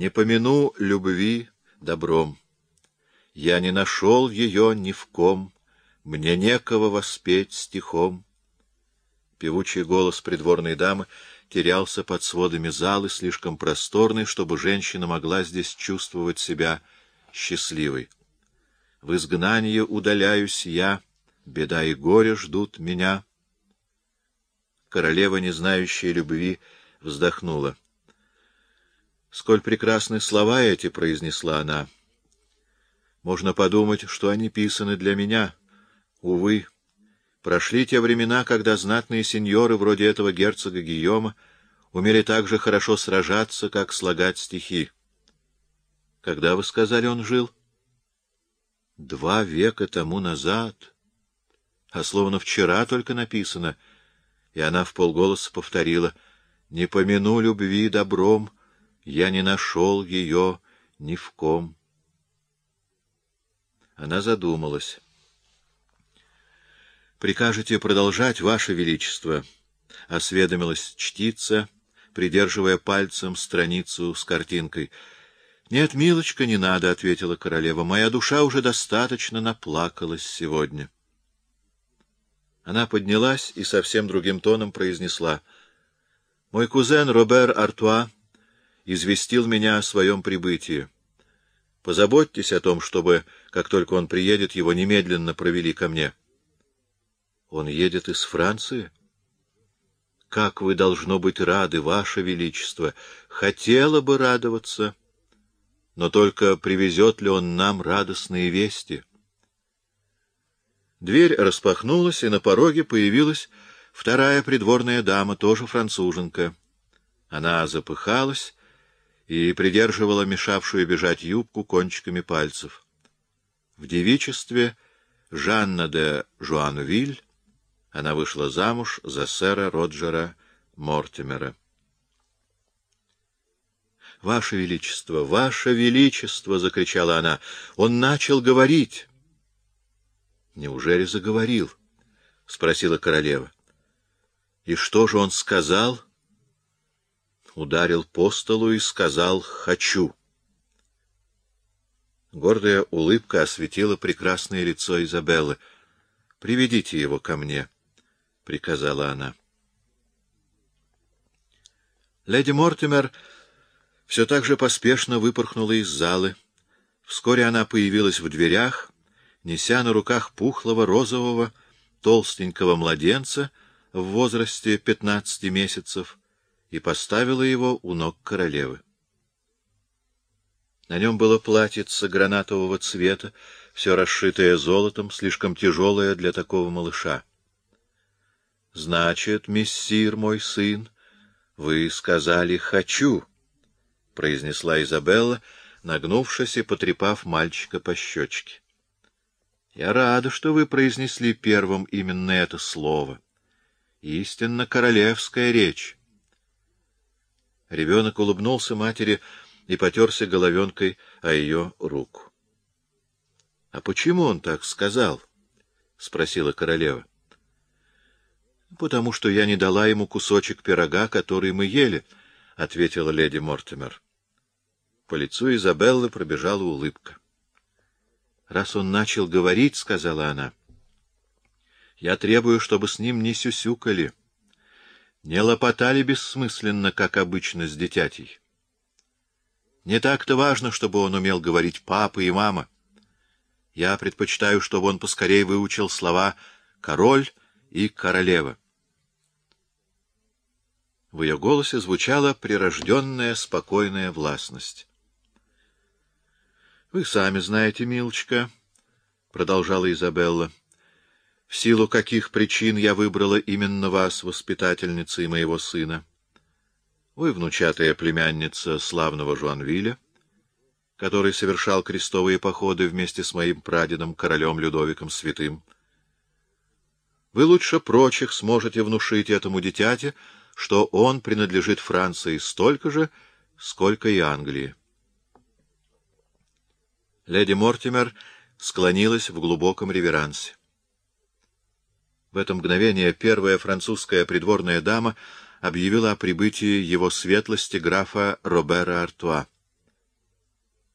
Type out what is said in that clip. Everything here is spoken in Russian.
Не помяну любви добром. Я не нашел ее ни в ком, Мне некого воспеть стихом. Певучий голос придворной дамы терялся под сводами залы, слишком просторной, чтобы женщина могла здесь чувствовать себя счастливой. В изгнание удаляюсь я, беда и горе ждут меня. Королева, не знающая любви, вздохнула. Сколь прекрасны слова эти, — произнесла она. Можно подумать, что они писаны для меня. Увы, прошли те времена, когда знатные сеньоры, вроде этого герцога Гийома, умели так же хорошо сражаться, как слагать стихи. Когда, вы сказали, он жил? Два века тому назад. А словно вчера только написано. И она в полголоса повторила. Не помяну любви добром, я не нашел ее ни в ком. Она задумалась. «Прикажете продолжать, Ваше Величество?» — осведомилась чтица, придерживая пальцем страницу с картинкой. «Нет, милочка, не надо», — ответила королева. «Моя душа уже достаточно наплакалась сегодня». Она поднялась и совсем другим тоном произнесла. «Мой кузен Робер Артуа известил меня о своем прибытии. Позаботьтесь о том, чтобы, как только он приедет, его немедленно провели ко мне. Он едет из Франции? Как вы должно быть рады, Ваше Величество! Хотела бы радоваться, но только привезет ли он нам радостные вести? Дверь распахнулась, и на пороге появилась вторая придворная дама, тоже француженка. Она запыхалась и придерживала мешавшую бежать юбку кончиками пальцев. В девичестве Жанна де Жуанвиль она вышла замуж за сэра Роджера Мортимера. — Ваше Величество! Ваше Величество! — закричала она. — Он начал говорить! — Неужели заговорил? — спросила королева. — И что же он сказал? — ударил по столу и сказал «хочу». Гордая улыбка осветила прекрасное лицо Изабеллы. «Приведите его ко мне», — приказала она. Леди Мортимер все так же поспешно выпорхнула из залы. Вскоре она появилась в дверях, неся на руках пухлого розового толстенького младенца в возрасте пятнадцати месяцев, и поставила его у ног королевы. На нем было платьице гранатового цвета, все расшитое золотом, слишком тяжелое для такого малыша. — Значит, мессир мой сын, вы сказали «хочу», — произнесла Изабелла, нагнувшись и потрепав мальчика по щечке. — Я рада, что вы произнесли первым именно это слово. Истинно королевская речь. Ребенок улыбнулся матери и потерся головенкой о ее руку. — А почему он так сказал? — спросила королева. — Потому что я не дала ему кусочек пирога, который мы ели, — ответила леди Мортимер. По лицу Изабеллы пробежала улыбка. — Раз он начал говорить, — сказала она, — я требую, чтобы с ним не сюсюкали. — не лопотали бессмысленно, как обычно с дитятей. Не так-то важно, чтобы он умел говорить «папа» и «мама». Я предпочитаю, чтобы он поскорее выучил слова «король» и «королева». В ее голосе звучала прирожденная спокойная властность. — Вы сами знаете, милочка, — продолжала Изабелла, — в силу каких причин я выбрала именно вас, воспитательницей моего сына. Вы внучатая племянница славного Жуанвиля, который совершал крестовые походы вместе с моим прадедом, королем Людовиком Святым. Вы лучше прочих сможете внушить этому дитяте, что он принадлежит Франции столько же, сколько и Англии. Леди Мортимер склонилась в глубоком реверансе. В это мгновение первая французская придворная дама объявила о прибытии его светлости графа Робера Артуа.